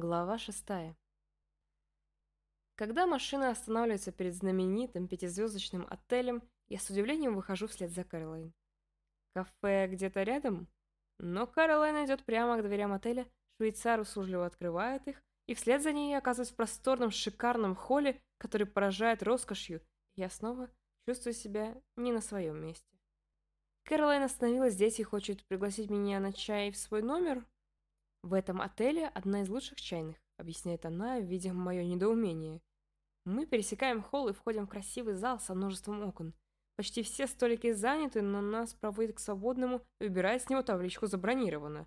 Глава шестая. Когда машина останавливается перед знаменитым пятизвездочным отелем, я с удивлением выхожу вслед за Кэролайн. Кафе где-то рядом? Но Кэролайн идет прямо к дверям отеля, швейцар услужливо открывает их, и вслед за ней я оказываюсь в просторном шикарном холле, который поражает роскошью, и я снова чувствую себя не на своем месте. Кэролайн остановилась здесь и хочет пригласить меня на чай в свой номер, «В этом отеле одна из лучших чайных», — объясняет она, видя мое недоумение. Мы пересекаем холл и входим в красивый зал со множеством окон. Почти все столики заняты, но нас проводят к свободному и выбирает с него табличку «Забронировано».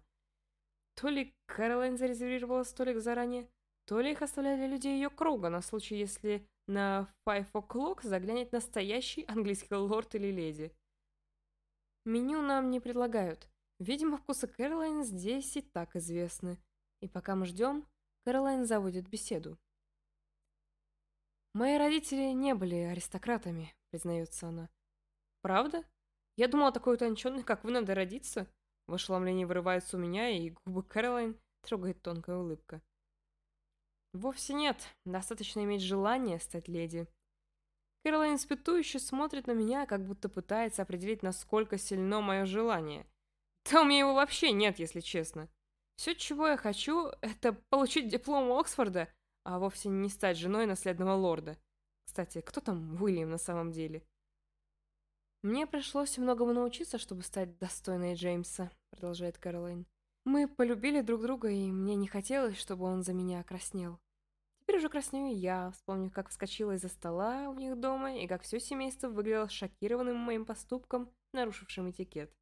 То ли Кэролайн зарезервировала столик заранее, то ли их оставляли людей ее круга на случай, если на Five O'Clock заглянет настоящий английский лорд или леди. Меню нам не предлагают. Видимо, вкусы Кэролайн здесь и так известны. И пока мы ждем, Кэролайн заводит беседу. «Мои родители не были аристократами», — признается она. «Правда? Я думала, такой утонченный, как вы, надо родиться». В ошеломлении вырывается у меня, и губы Кэролайн трогает тонкая улыбка. «Вовсе нет. Достаточно иметь желание стать леди». Кэролайн испытующе смотрит на меня, как будто пытается определить, насколько сильно мое желание. Да у меня его вообще нет, если честно. Все, чего я хочу, это получить диплом Оксфорда, а вовсе не стать женой наследного лорда. Кстати, кто там Уильям на самом деле? Мне пришлось многому научиться, чтобы стать достойной Джеймса, продолжает Кэролайн. Мы полюбили друг друга, и мне не хотелось, чтобы он за меня окраснел. Теперь уже краснею я, вспомнив, как вскочила из-за стола у них дома, и как все семейство выглядело шокированным моим поступком, нарушившим этикет.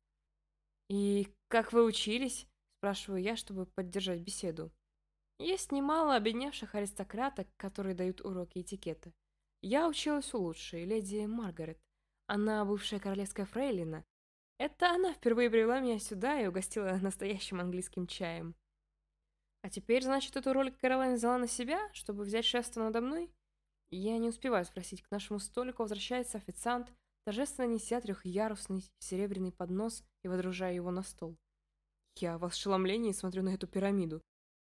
«И как вы учились?» – спрашиваю я, чтобы поддержать беседу. Есть немало обедневших аристократок, которые дают уроки этикета. Я училась у лучшей, леди Маргарет. Она бывшая королевская фрейлина. Это она впервые привела меня сюда и угостила настоящим английским чаем. А теперь, значит, эту роль Кэролайн взяла на себя, чтобы взять шефство надо мной? Я не успеваю спросить. К нашему столику возвращается официант торжественно неся трехъярусный серебряный поднос и водружая его на стол. Я в ошеломлении смотрю на эту пирамиду.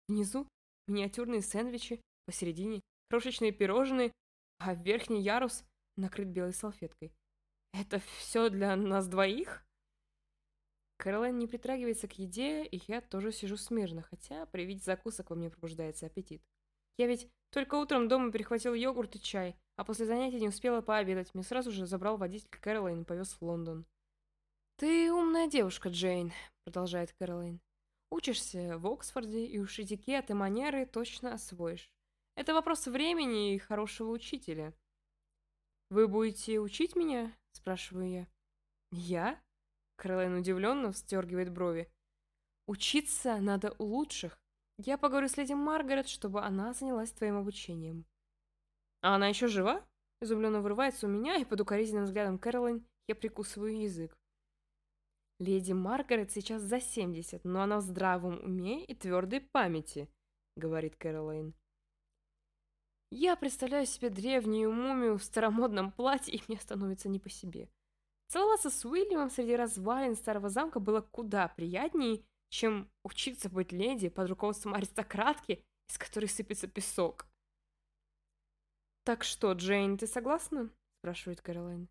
Внизу миниатюрные сэндвичи, посередине крошечные пирожные, а верхний ярус накрыт белой салфеткой. Это все для нас двоих? Кэролайн не притрагивается к еде, и я тоже сижу смирно, хотя при виде закусок во мне пробуждается аппетит. Я ведь только утром дома перехватил йогурт и чай, а после занятий не успела пообедать. Мне сразу же забрал водитель Кэролайн и повез в Лондон. «Ты умная девушка, Джейн», — продолжает Кэролайн. «Учишься в Оксфорде, и уж этикет и манеры точно освоишь. Это вопрос времени и хорошего учителя». «Вы будете учить меня?» — спрашиваю я. «Я?» — Кэролайн удивленно встергивает брови. «Учиться надо у лучших. Я поговорю с леди Маргарет, чтобы она занялась твоим обучением». «А она еще жива?» Изумленно вырывается у меня, и под укоризненным взглядом Кэролайн я прикусываю язык. Леди Маргарет сейчас за 70, но она в здравом уме и твердой памяти, говорит Кэролайн. Я представляю себе древнюю мумию в старомодном платье, и мне становится не по себе. Целоваться с Уильямом среди развалин старого замка было куда приятнее, чем учиться быть леди под руководством аристократки, из которой сыпется песок. «Так что, Джейн, ты согласна?» – спрашивает Кэролайн.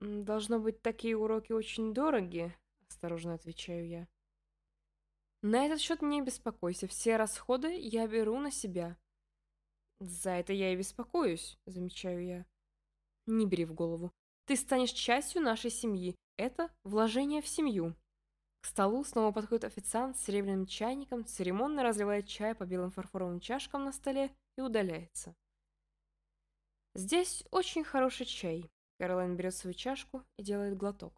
«Должно быть, такие уроки очень дороги», – осторожно отвечаю я. «На этот счет не беспокойся, все расходы я беру на себя». «За это я и беспокоюсь», – замечаю я. «Не бери в голову. Ты станешь частью нашей семьи. Это вложение в семью». К столу снова подходит официант с серебряным чайником, церемонно разливает чай по белым фарфоровым чашкам на столе и удаляется. Здесь очень хороший чай. Кэролайн берет свою чашку и делает глоток.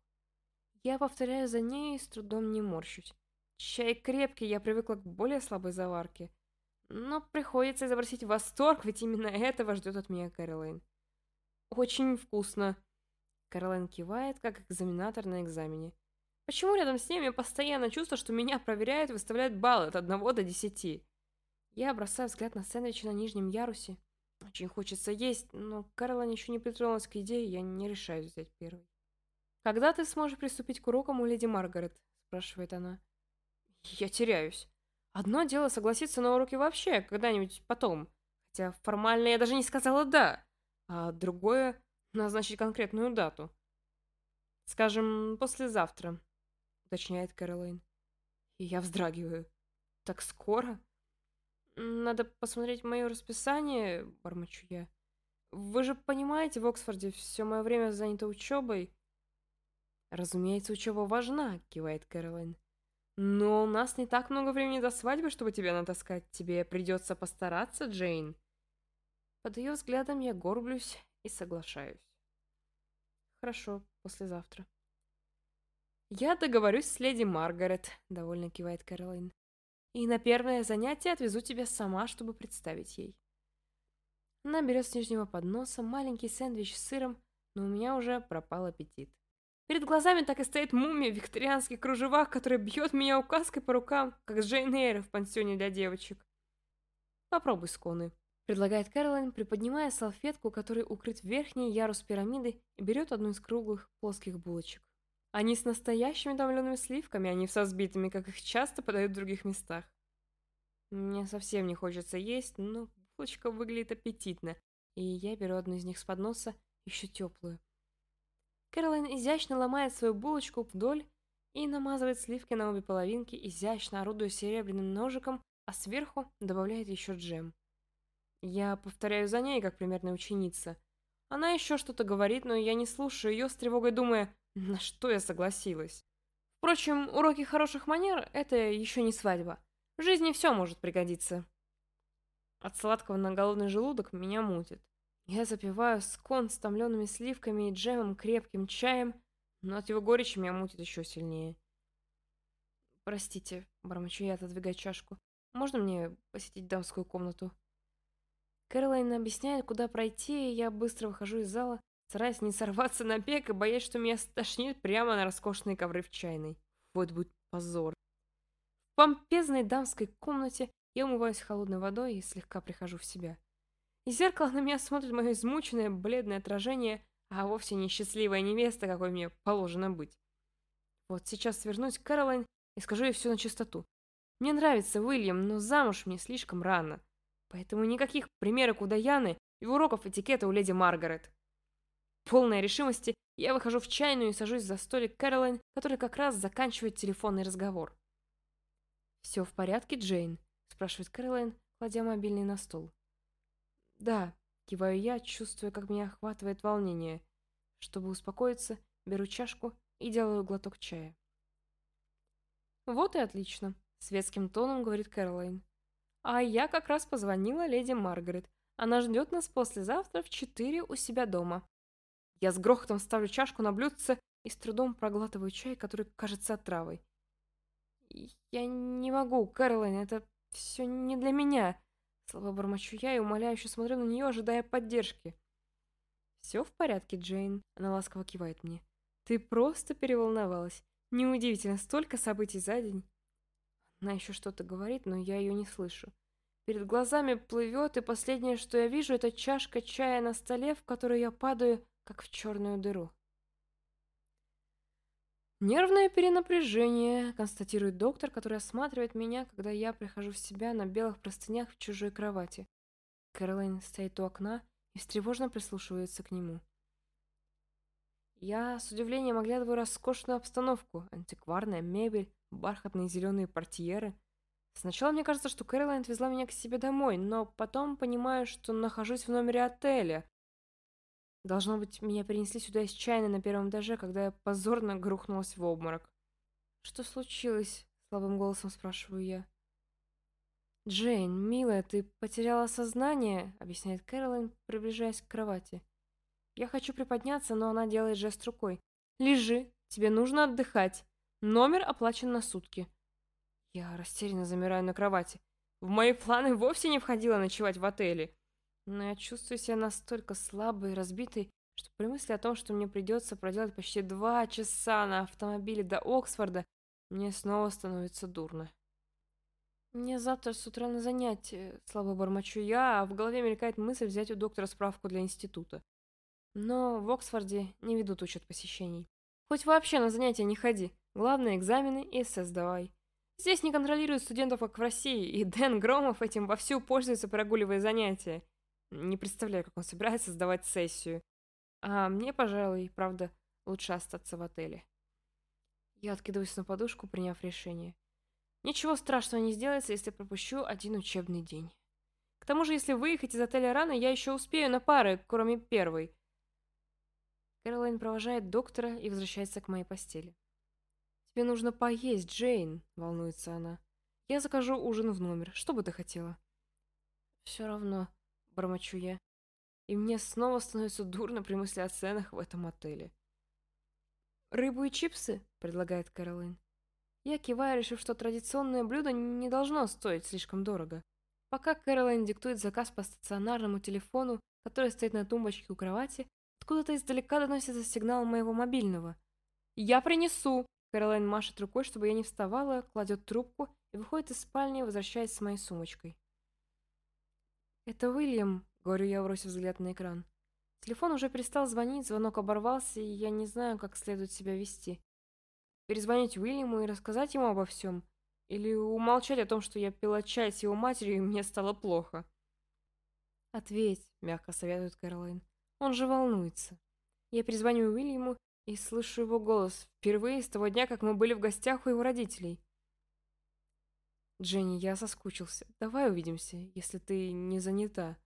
Я повторяю за ней и с трудом не морщусь. Чай крепкий, я привыкла к более слабой заварке. Но приходится изобразить восторг, ведь именно этого ждет от меня Кэролайн. Очень вкусно. Кэролайн кивает, как экзаменатор на экзамене. Почему рядом с ними постоянно чувство, что меня проверяют и выставляют баллы от 1 до 10? Я бросаю взгляд на сэндвичи на нижнем ярусе очень хочется есть, но Карла ничего не притронулась к идее, я не решаюсь взять первый. «Когда ты сможешь приступить к урокам у леди Маргарет?» – спрашивает она. Я теряюсь. Одно дело согласиться на уроки вообще, когда-нибудь потом. Хотя формально я даже не сказала «да». А другое — назначить конкретную дату. Скажем, послезавтра, уточняет Кэролайн. И я вздрагиваю. Так скоро? Надо посмотреть мое расписание, бормочу я. Вы же понимаете, в Оксфорде все мое время занято учебой. Разумеется, учеба важна, кивает Кэролайн. Но у нас не так много времени до свадьбы, чтобы тебя натаскать. Тебе придется постараться, Джейн. Под ее взглядом я горблюсь и соглашаюсь. Хорошо, послезавтра. Я договорюсь с леди Маргарет, довольно кивает Кэролайн. И на первое занятие отвезу тебя сама, чтобы представить ей. Она берет с нижнего подноса маленький сэндвич с сыром, но у меня уже пропал аппетит. Перед глазами так и стоит мумия в викторианских кружевах, которая бьет меня указкой по рукам, как Джейн Эйр в пансионе для девочек. Попробуй сконы. Предлагает Кэролайн, приподнимая салфетку, которой укрыт верхний ярус пирамиды, и берет одну из круглых плоских булочек. Они с настоящими томлеными сливками, а не со сбитыми, как их часто подают в других местах. Мне совсем не хочется есть, но булочка выглядит аппетитно, и я беру одну из них с подноса, еще теплую. Кэролайн изящно ломает свою булочку вдоль и намазывает сливки на обе половинки, изящно орудуя серебряным ножиком, а сверху добавляет еще джем. Я повторяю за ней, как примерная ученица. Она еще что-то говорит, но я не слушаю ее с тревогой, думая, на что я согласилась. Впрочем, уроки хороших манер — это еще не свадьба. В жизни все может пригодиться. От сладкого на голодный желудок меня мутит. Я запиваю скон с томлеными сливками и джемом крепким чаем, но от его горечи меня мутит еще сильнее. «Простите», — бормочу я, отодвигая чашку. «Можно мне посетить дамскую комнату?» Кэролайн объясняет, куда пройти, и я быстро выхожу из зала, стараясь не сорваться на бег и боясь, что меня стошнит прямо на роскошные ковры в чайной. Вот будет позор. В помпезной дамской комнате я умываюсь холодной водой и слегка прихожу в себя. Из зеркала на меня смотрит мое измученное, бледное отражение, а вовсе не счастливая невеста, какой мне положено быть. Вот сейчас вернусь к Кэролайн и скажу ей все на чистоту. Мне нравится Уильям, но замуж мне слишком рано. Поэтому никаких примерок у Даяны и уроков этикета у леди Маргарет. Полной решимости я выхожу в чайную и сажусь за столик Кэролайн, который как раз заканчивает телефонный разговор. «Все в порядке, Джейн?» – спрашивает Кэролайн, кладя мобильный на стол. «Да», – киваю я, чувствуя, как меня охватывает волнение. Чтобы успокоиться, беру чашку и делаю глоток чая. «Вот и отлично», – светским тоном говорит Кэролайн. А я как раз позвонила леди Маргарет. Она ждет нас послезавтра в четыре у себя дома. Я с грохотом ставлю чашку на блюдце и с трудом проглатываю чай, который кажется отравой. Я не могу, Кэролайн, это все не для меня. Слабо бормочу я и умоляюще смотрю на нее, ожидая поддержки. «Все в порядке, Джейн», — она ласково кивает мне. «Ты просто переволновалась. Неудивительно, столько событий за день». Она еще что-то говорит, но я ее не слышу. Перед глазами плывет, и последнее, что я вижу, это чашка чая на столе, в которую я падаю, как в черную дыру. Нервное перенапряжение, констатирует доктор, который осматривает меня, когда я прихожу в себя на белых простынях в чужой кровати. Кэролайн стоит у окна и встревоженно прислушивается к нему. Я с удивлением оглядываю роскошную обстановку, антикварная мебель, бархатные зеленые портьеры. Сначала мне кажется, что Кэролайн отвезла меня к себе домой, но потом понимаю, что нахожусь в номере отеля. Должно быть, меня перенесли сюда из чайной на первом этаже, когда я позорно грохнулась в обморок. «Что случилось?» — слабым голосом спрашиваю я. «Джейн, милая, ты потеряла сознание?» — объясняет Кэролайн, приближаясь к кровати. Я хочу приподняться, но она делает жест рукой. «Лежи, тебе нужно отдыхать. Номер оплачен на сутки. Я растерянно замираю на кровати. В мои планы вовсе не входило ночевать в отеле. Но я чувствую себя настолько слабой и разбитой, что при мысли о том, что мне придется проделать почти два часа на автомобиле до Оксфорда, мне снова становится дурно. Мне завтра с утра на занятие, слабо бормочу я, а в голове мелькает мысль взять у доктора справку для института. Но в Оксфорде не ведут учет посещений. Хоть вообще на занятия не ходи. Главное, экзамены и эссе сдавай. Здесь не контролируют студентов, как в России, и Дэн Громов этим вовсю пользуется, прогуливая занятия. Не представляю, как он собирается сдавать сессию. А мне, пожалуй, правда, лучше остаться в отеле. Я откидываюсь на подушку, приняв решение. Ничего страшного не сделается, если пропущу один учебный день. К тому же, если выехать из отеля рано, я еще успею на пары, кроме первой. Кэролайн провожает доктора и возвращается к моей постели. «Тебе нужно поесть, Джейн», — волнуется она. «Я закажу ужин в номер. Что бы ты хотела?» «Все равно», — бормочу я. И мне снова становится дурно при мысли о ценах в этом отеле. «Рыбу и чипсы?» — предлагает Кэролайн. Я киваю, решив, что традиционное блюдо не должно стоить слишком дорого. Пока Кэролайн диктует заказ по стационарному телефону, который стоит на тумбочке у кровати, откуда-то издалека доносится сигнал моего мобильного. «Я принесу!» Кэролайн машет рукой, чтобы я не вставала, кладет трубку и выходит из спальни, возвращаясь с моей сумочкой. «Это Уильям», — говорю я, бросив взгляд на экран. Телефон уже перестал звонить, звонок оборвался, и я не знаю, как следует себя вести. Перезвонить Уильяму и рассказать ему обо всем? Или умолчать о том, что я пила чай с его матерью, и мне стало плохо? «Ответь», — мягко советует Кэролайн. «Он же волнуется». Я перезвоню Уильяму и слышу его голос впервые с того дня, как мы были в гостях у его родителей. «Дженни, я соскучился. Давай увидимся, если ты не занята».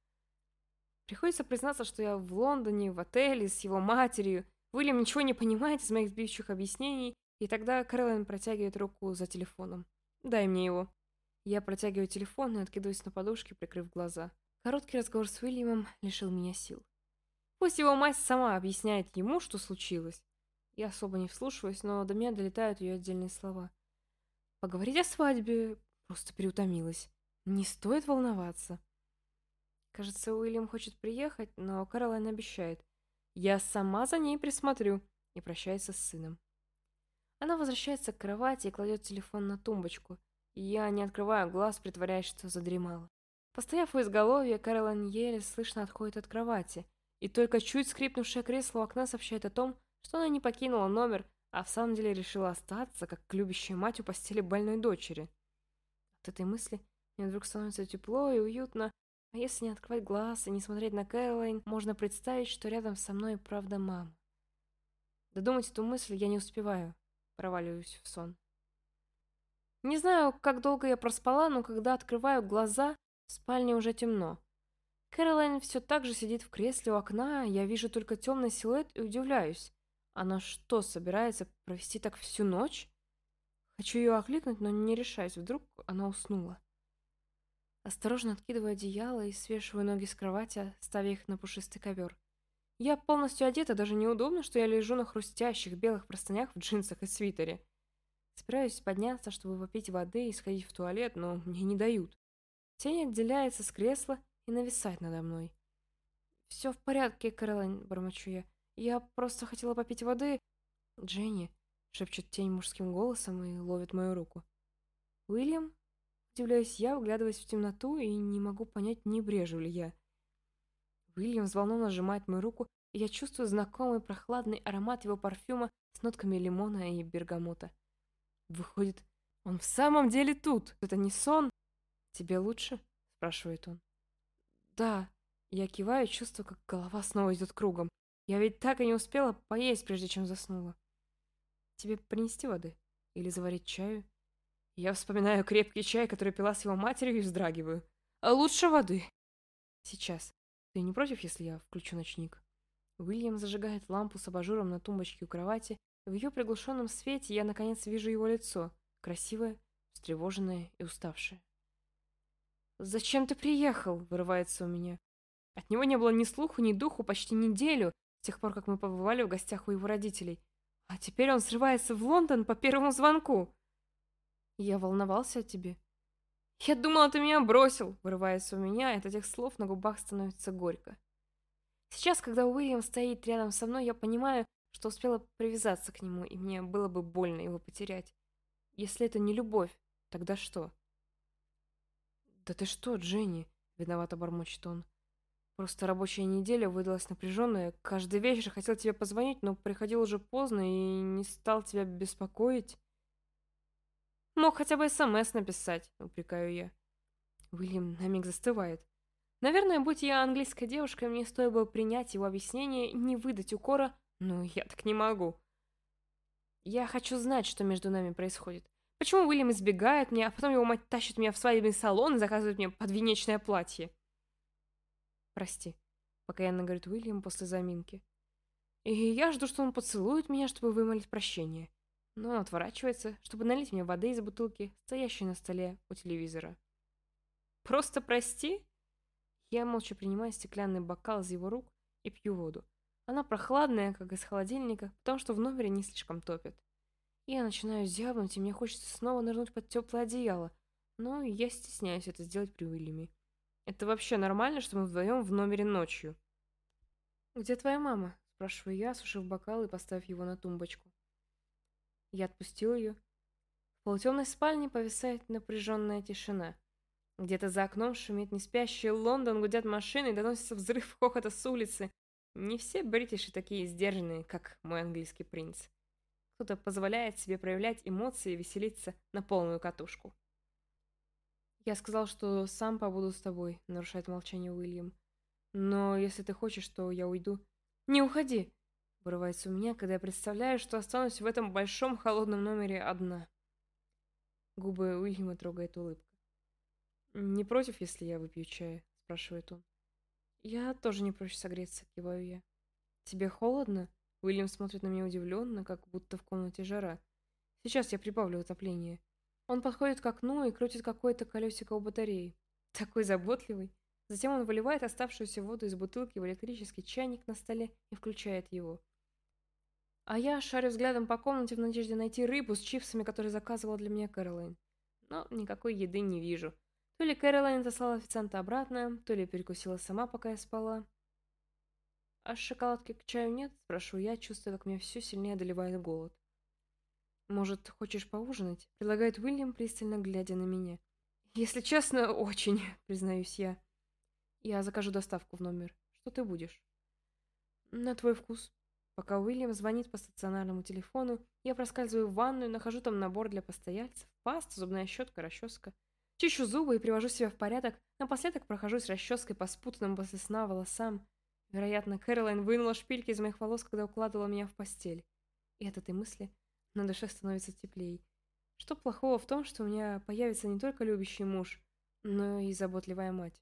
Приходится признаться, что я в Лондоне, в отеле, с его матерью. Уильям ничего не понимает из моих сбивчивых объяснений, и тогда Кэролайн протягивает руку за телефоном. «Дай мне его». Я протягиваю телефон и откидываюсь на подушке, прикрыв глаза. Короткий разговор с Уильямом лишил меня сил. Пусть его мать сама объясняет ему, что случилось. Я особо не вслушиваюсь, но до меня долетают ее отдельные слова. Поговорить о свадьбе просто переутомилась. Не стоит волноваться. Кажется, Уильям хочет приехать, но Каролайн обещает. Я сама за ней присмотрю и прощается с сыном. Она возвращается к кровати и кладет телефон на тумбочку. Я не открываю глаз, притворяясь, что задремала. Постояв у изголовья, Каролайн еле слышно отходит от кровати, и только чуть скрипнувшее кресло у окна сообщает о том, что она не покинула номер, а в самом деле решила остаться, как любящая мать у постели больной дочери. От этой мысли мне вдруг становится тепло и уютно, а если не открывать глаз и не смотреть на Кэролайн, можно представить, что рядом со мной правда мама. Додумать эту мысль я не успеваю, проваливаюсь в сон. Не знаю, как долго я проспала, но когда открываю глаза, в спальне уже темно. Кэролайн все так же сидит в кресле у окна, я вижу только темный силуэт и удивляюсь. Она что, собирается провести так всю ночь? Хочу ее окликнуть, но не решаюсь, вдруг она уснула. Осторожно откидываю одеяло и свешиваю ноги с кровати, ставя их на пушистый ковер. Я полностью одета, даже неудобно, что я лежу на хрустящих белых простынях в джинсах и свитере. Собираюсь подняться, чтобы попить воды и сходить в туалет, но мне не дают. Тень отделяется с кресла и нависает надо мной. «Все в порядке, Кэролайн», — бормочу я. «Я просто хотела попить воды». «Дженни», — шепчет тень мужским голосом и ловит мою руку. «Уильям?» Удивляюсь я, вглядываясь в темноту, и не могу понять, не брежу ли я. Уильям взволнованно сжимает мою руку, и я чувствую знакомый прохладный аромат его парфюма с нотками лимона и бергамота. Выходит, он в самом деле тут. Это не сон. Тебе лучше? спрашивает он. Да. Я киваю, чувствую, как голова снова идет кругом. Я ведь так и не успела поесть, прежде чем заснула. Тебе принести воды? Или заварить чаю? Я вспоминаю крепкий чай, который пила с его матерью, и вздрагиваю. А лучше воды. Сейчас. Ты не против, если я включу ночник? Уильям зажигает лампу с абажуром на тумбочке у кровати. В ее приглушенном свете я наконец вижу его лицо. Красивое, встревоженное и уставшее. «Зачем ты приехал?» — вырывается у меня. От него не было ни слуху, ни духу почти неделю, с тех пор, как мы побывали в гостях у его родителей. А теперь он срывается в Лондон по первому звонку. Я волновался о тебе. Я думала, ты меня бросил, вырывается у меня, от этих слов на губах становится горько. Сейчас, когда Уильям стоит рядом со мной, я понимаю, что успела привязаться к нему, и мне было бы больно его потерять. Если это не любовь, тогда что? Да ты что, Дженни? Виновато бормочет он. Просто рабочая неделя выдалась напряженная. Каждый вечер хотел тебе позвонить, но приходил уже поздно и не стал тебя беспокоить. Мог хотя бы СМС написать, упрекаю я. Уильям на миг застывает. Наверное, будь я английской девушкой, мне стоило бы принять его объяснение, не выдать укора, но я так не могу. Я хочу знать, что между нами происходит. Почему Уильям избегает меня, а потом его мать тащит меня в свадебный салон и заказывает мне подвенечное платье? Прости, покаянно говорит Уильям после заминки. И я жду, что он поцелует меня, чтобы вымолить прощение. Но он отворачивается, чтобы налить мне воды из бутылки, стоящей на столе у телевизора. Просто прости? Я молча принимаю стеклянный бокал из его рук и пью воду. Она прохладная, как из холодильника, потому что в номере не слишком топит. Я начинаю зябнуть, и мне хочется снова нырнуть под теплое одеяло, но я стесняюсь это сделать при Уильяме. Это вообще нормально, что мы вдвоем в номере ночью? «Где твоя мама?» – спрашиваю я, осушив бокал и поставив его на тумбочку. Я отпустил ее. В полутемной спальне повисает напряженная тишина. Где-то за окном шумит неспящий Лондон, гудят машины и доносится взрыв хохота с улицы. Не все бритиши такие сдержанные, как мой английский принц. Кто-то позволяет себе проявлять эмоции и веселиться на полную катушку. «Я сказал, что сам побуду с тобой», — нарушает молчание Уильям. «Но если ты хочешь, то я уйду». «Не уходи!» — вырывается у меня, когда я представляю, что останусь в этом большом холодном номере одна. Губы Уильяма трогает улыбка. «Не против, если я выпью чая?» — спрашивает он. «Я тоже не прочь согреться», — киваю я. «Тебе холодно?» Уильям смотрит на меня удивленно, как будто в комнате жара. Сейчас я прибавлю утопление. Он подходит к окну и крутит какое-то колесико у батареи. Такой заботливый. Затем он выливает оставшуюся воду из бутылки в электрический чайник на столе и включает его. А я шарю взглядом по комнате в надежде найти рыбу с чипсами, которые заказывала для меня Кэролайн. Но никакой еды не вижу. То ли Кэролайн заслала официанта обратно, то ли перекусила сама, пока я спала. «А шоколадки к чаю нет?» – спрашиваю я, чувствуя, как меня все сильнее одолевает голод. «Может, хочешь поужинать?» – предлагает Уильям, пристально глядя на меня. «Если честно, очень», – признаюсь я. «Я закажу доставку в номер. Что ты будешь?» «На твой вкус». Пока Уильям звонит по стационарному телефону, я проскальзываю в ванную, нахожу там набор для постояльцев, паста, зубная щетка, расческа. Чищу зубы и привожу себя в порядок, напоследок прохожусь расческой по спутанным после сна волосам, Вероятно, Кэролайн вынула шпильки из моих волос, когда укладывала меня в постель. И от этой мысли на душе становится теплей. Что плохого в том, что у меня появится не только любящий муж, но и заботливая мать?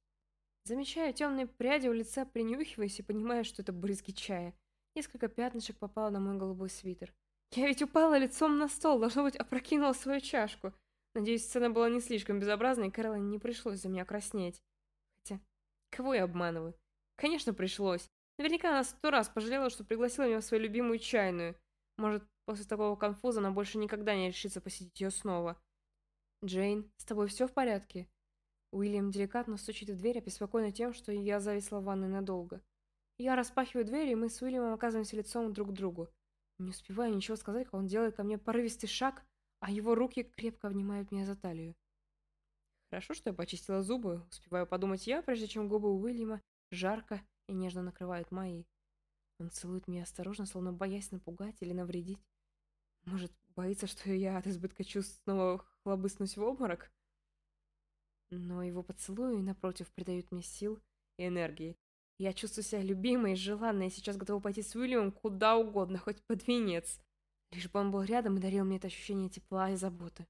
Замечаю темные пряди у лица, принюхиваясь и понимаю, что это брызги чая. Несколько пятнышек попало на мой голубой свитер. Я ведь упала лицом на стол, должно быть, опрокинула свою чашку. Надеюсь, сцена была не слишком безобразной, и Кэролайн не пришлось за меня краснеть. Хотя, кого я обманываю? Конечно, пришлось. Наверняка она сто раз пожалела, что пригласила меня в свою любимую чайную. Может, после такого конфуза она больше никогда не решится посетить ее снова. «Джейн, с тобой все в порядке?» Уильям деликатно стучит в дверь, обеспокоенный тем, что я зависла в ванной надолго. Я распахиваю дверь, и мы с Уильямом оказываемся лицом друг к другу. Не успеваю ничего сказать, как он делает ко мне порывистый шаг, а его руки крепко обнимают меня за талию. Хорошо, что я почистила зубы, успеваю подумать я, прежде чем губы Уильяма жарко и нежно накрывают мои. Он целует меня осторожно, словно боясь напугать или навредить. Может, боится, что я от избытка чувств снова хлобыснусь в обморок? Но его поцелуи, напротив, придают мне сил и энергии. Я чувствую себя любимой и желанной, и сейчас готова пойти с Уильямом куда угодно, хоть под венец. Лишь бы он был рядом и дарил мне это ощущение тепла и заботы.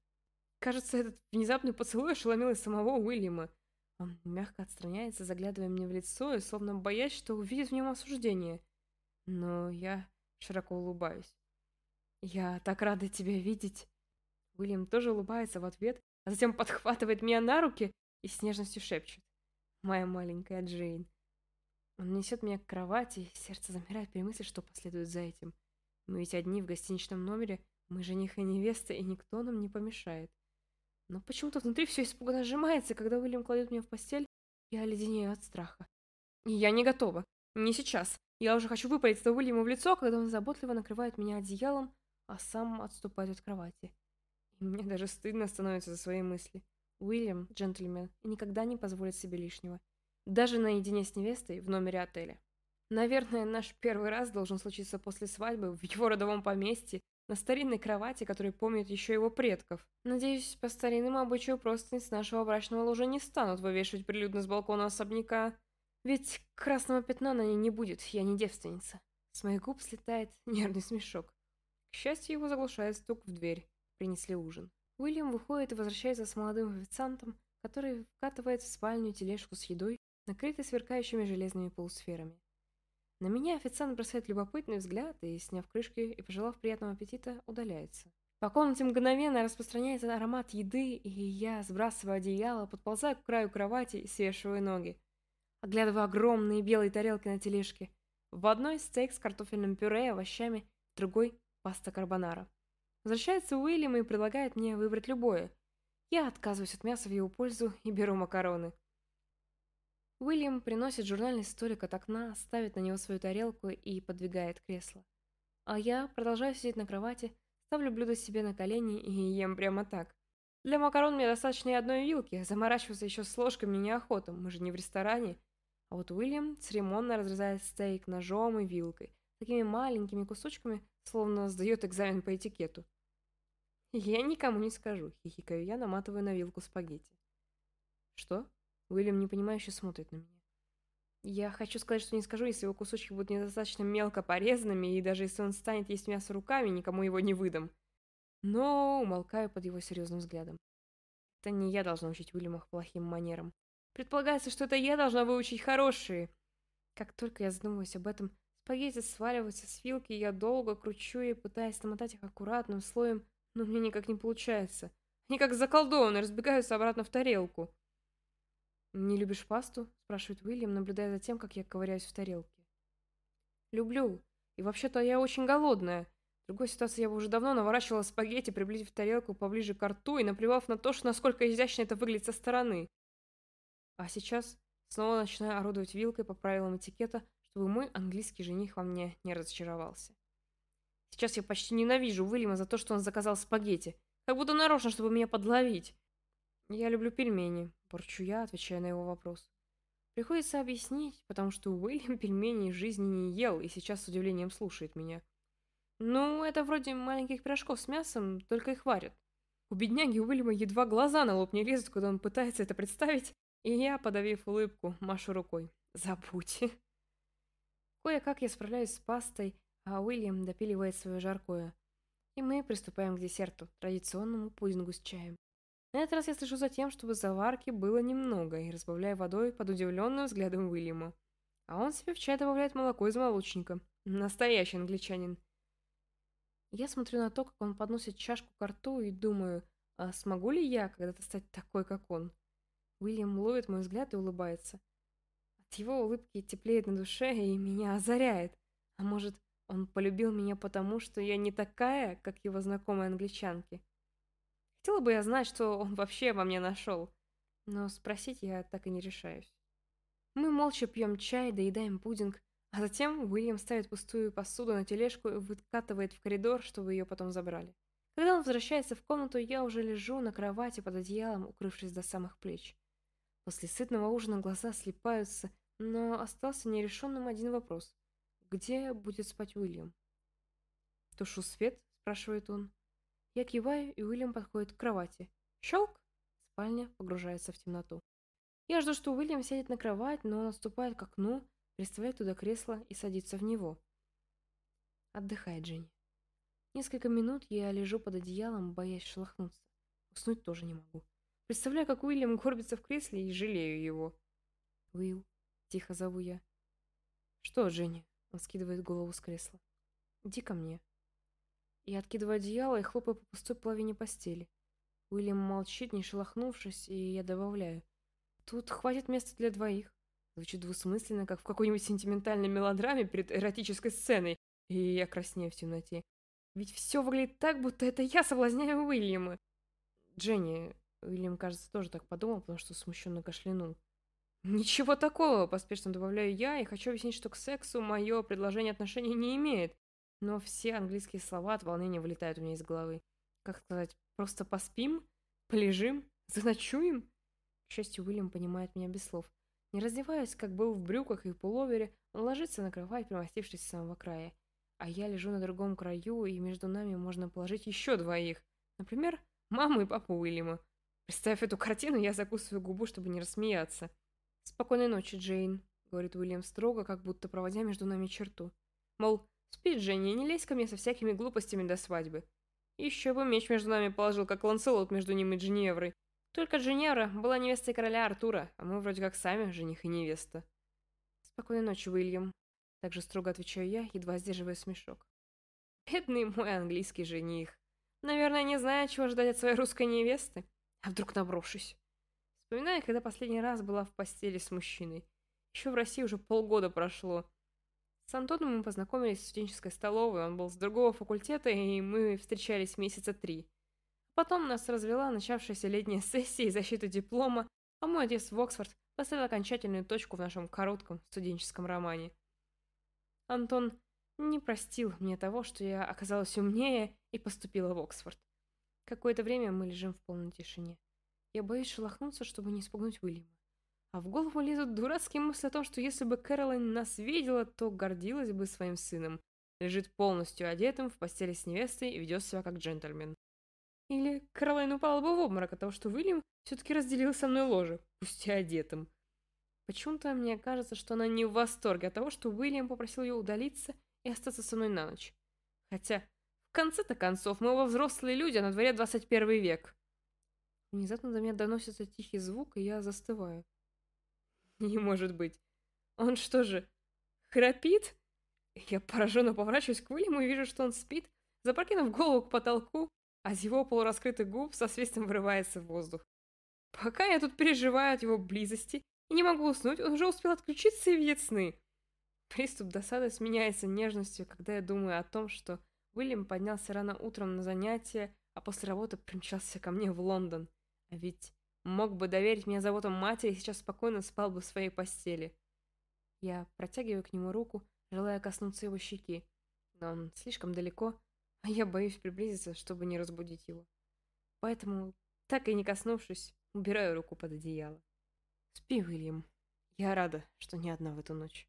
Кажется, этот внезапный поцелуй ошеломил и самого Уильяма. Он мягко отстраняется, заглядывая мне в лицо и словно боясь, что увидит в нем осуждение. Но я широко улыбаюсь. «Я так рада тебя видеть!» Уильям тоже улыбается в ответ, а затем подхватывает меня на руки и с нежностью шепчет. «Моя маленькая Джейн». Он несет меня к кровати, и сердце замирает при мысли, что последует за этим. Мы ведь одни в гостиничном номере, мы жених и невеста, и никто нам не помешает. Но почему-то внутри все испуганно сжимается, когда Уильям кладет меня в постель, я оледенею от страха. И я не готова. Не сейчас. Я уже хочу выпалить это Уильяму в лицо, когда он заботливо накрывает меня одеялом, а сам отступает от кровати. И мне даже стыдно становится за свои мысли. Уильям – джентльмен никогда не позволит себе лишнего. Даже наедине с невестой в номере отеля. Наверное, наш первый раз должен случиться после свадьбы в его родовом поместье, на старинной кровати, которая помнит еще его предков. Надеюсь, по старинному обычаю просто с нашего брачного ложа не станут вывешивать прилюдно с балкона особняка. Ведь красного пятна на ней не будет, я не девственница. С моих губ слетает нервный смешок. К счастью, его заглушает стук в дверь. Принесли ужин. Уильям выходит и возвращается с молодым официантом, который вкатывает в спальню тележку с едой, накрытой сверкающими железными полусферами. На меня официант бросает любопытный взгляд и, сняв крышки и пожелав приятного аппетита, удаляется. По комнате мгновенно распространяется аромат еды, и я сбрасываю одеяло, подползаю к краю кровати и свешиваю ноги. Оглядываю огромные белые тарелки на тележке. В одной стейк с картофельным пюре и овощами, в другой – паста карбонара. Возвращается Уильям и предлагает мне выбрать любое. Я отказываюсь от мяса в его пользу и беру макароны. Уильям приносит журнальный столик от окна, ставит на него свою тарелку и подвигает кресло. А я продолжаю сидеть на кровати, ставлю блюдо себе на колени и ем прямо так. Для макарон мне достаточно и одной вилки, заморачиваться еще с ложкой мне неохота, мы же не в ресторане. А вот Уильям церемонно разрезает стейк ножом и вилкой, такими маленькими кусочками, словно сдает экзамен по этикету. «Я никому не скажу», — хихикаю я, наматываю на вилку спагетти. «Что?» Уильям непонимающе смотрит на меня. Я хочу сказать, что не скажу, если его кусочки будут недостаточно мелко порезанными, и даже если он станет есть мясо руками, никому его не выдам. Но умолкаю под его серьезным взглядом. Это не я должна учить Уильяма плохим манерам. Предполагается, что это я должна выучить хорошие. Как только я задумываюсь об этом, спагетти сваливаются с вилки, я долго кручу и пытаясь намотать их аккуратным слоем, но мне никак не получается. Они как заколдованные разбегаются обратно в тарелку. «Не любишь пасту?» – спрашивает Уильям, наблюдая за тем, как я ковыряюсь в тарелке. «Люблю. И вообще-то я очень голодная. В другой ситуации я бы уже давно наворачивала спагетти, приблизив тарелку поближе к рту и наплевав на то, что насколько изящно это выглядит со стороны. А сейчас снова начинаю орудовать вилкой по правилам этикета, чтобы мой английский жених во мне не разочаровался. Сейчас я почти ненавижу Уильяма за то, что он заказал спагетти, как будто нарочно, чтобы меня подловить. Я люблю пельмени, Порчу я, отвечая на его вопрос. Приходится объяснить, потому что Уильям пельмени в жизни не ел и сейчас с удивлением слушает меня. Ну, это вроде маленьких пирожков с мясом, только их варят. У бедняги Уильяма едва глаза на лоб не лезут, когда он пытается это представить, и я, подавив улыбку, машу рукой. Забудьте. Кое-как я справляюсь с пастой, а Уильям допиливает свое жаркое. И мы приступаем к десерту, традиционному пудингу с чаем. На этот раз я слежу за тем, чтобы заварки было немного, и разбавляю водой под удивленным взглядом Уильяма. А он себе в чай добавляет молоко из молочника. Настоящий англичанин. Я смотрю на то, как он подносит чашку к рту и думаю, а смогу ли я когда-то стать такой, как он? Уильям ловит мой взгляд и улыбается. От его улыбки теплеет на душе и меня озаряет. А может, он полюбил меня потому, что я не такая, как его знакомые англичанки? Хотела бы я знать, что он вообще во мне нашел. Но спросить я так и не решаюсь. Мы молча пьем чай, доедаем пудинг, а затем Уильям ставит пустую посуду на тележку и выкатывает в коридор, чтобы ее потом забрали. Когда он возвращается в комнату, я уже лежу на кровати под одеялом, укрывшись до самых плеч. После сытного ужина глаза слипаются, но остался нерешенным один вопрос. Где будет спать Уильям? «Тушу свет?» – спрашивает он. Я киваю, и Уильям подходит к кровати. Щелк! Спальня погружается в темноту. Я жду, что Уильям сядет на кровать, но он отступает к окну, приставляет туда кресло и садится в него. Отдыхает Дженни. Несколько минут я лежу под одеялом, боясь шелохнуться. Уснуть тоже не могу. Представляю, как Уильям горбится в кресле и жалею его. «Уилл», — тихо зову я. «Что, Дженни?» — он скидывает голову с кресла. «Иди ко мне». Я откидываю одеяло и хлопаю по пустой половине постели. Уильям молчит, не шелохнувшись, и я добавляю. Тут хватит места для двоих. Звучит двусмысленно, как в какой-нибудь сентиментальной мелодраме перед эротической сценой, и я краснею в темноте. Ведь все выглядит так, будто это я соблазняю Уильяма. Дженни, Уильям, кажется, тоже так подумал, потому что смущенно кашлянул. Ничего такого, поспешно добавляю я, и хочу объяснить, что к сексу мое предложение отношений не имеет. Но все английские слова от волнения вылетают у меня из головы. Как сказать, просто поспим? Полежим? Заночуем? К счастью, Уильям понимает меня без слов. Не раздеваясь, как был в брюках и пуловере, он ложится на кровать, примостившись с самого края. а я лежу на другом краю, и между нами можно положить еще двоих. Например, маму и папу Уильяма. Представив эту картину, я закусываю губу, чтобы не рассмеяться. «Спокойной ночи, Джейн», — говорит Уильям строго, как будто проводя между нами черту. Мол, спи, Дженни, не лезь ко мне со всякими глупостями до свадьбы. Еще бы меч между нами положил, как Ланселот между ним и Дженеврой. Только Дженевра была невестой короля Артура, а мы вроде как сами жених и невеста. Спокойной ночи, Уильям. Также строго отвечаю я, едва сдерживая смешок. Бедный мой английский жених. Наверное, не знаю, чего ждать от своей русской невесты. А вдруг наброшусь? Вспоминаю, когда последний раз была в постели с мужчиной. Еще в России уже полгода прошло. С Антоном мы познакомились в студенческой столовой, он был с другого факультета, и мы встречались месяца три. Потом нас развела начавшаяся летняя сессия и защита диплома, а мой отец в Оксфорд поставил окончательную точку в нашем коротком студенческом романе. Антон не простил мне того, что я оказалась умнее и поступила в Оксфорд. Какое-то время мы лежим в полной тишине. Я боюсь шелохнуться, чтобы не испугнуть Уильяма. А в голову лезут дурацкие мысли о том, что если бы Кэролайн нас видела, то гордилась бы своим сыном. Лежит полностью одетым в постели с невестой и ведет себя как джентльмен. Или Каролайн упала бы в обморок от того, что Уильям все-таки разделил со мной ложе, пусть и одетым. Почему-то мне кажется, что она не в восторге от того, что Уильям попросил ее удалиться и остаться со мной на ночь. Хотя, конце-то концов, мы оба взрослые люди, а на дворе 21 век. Внезапно до меня доносится тихий звук, и я застываю. Не может быть. Он что же, храпит? Я пораженно поворачиваюсь к Уильяму и вижу, что он спит, запрокинув голову к потолку, а из его полураскрытых губ со свистом вырывается воздух. Пока я тут переживаю от его близости и не могу уснуть, он уже успел отключиться и видеть сны. Приступ досады сменяется нежностью, когда я думаю о том, что Уильям поднялся рано утром на занятия, а после работы примчался ко мне в Лондон. А ведь мог бы доверить мне заботам матери и сейчас спокойно спал бы в своей постели. Я протягиваю к нему руку, желая коснуться его щеки, но он слишком далеко, а я боюсь приблизиться, чтобы не разбудить его. Поэтому, так и не коснувшись, убираю руку под одеяло. Спи, Уильям. Я рада, что не одна в эту ночь.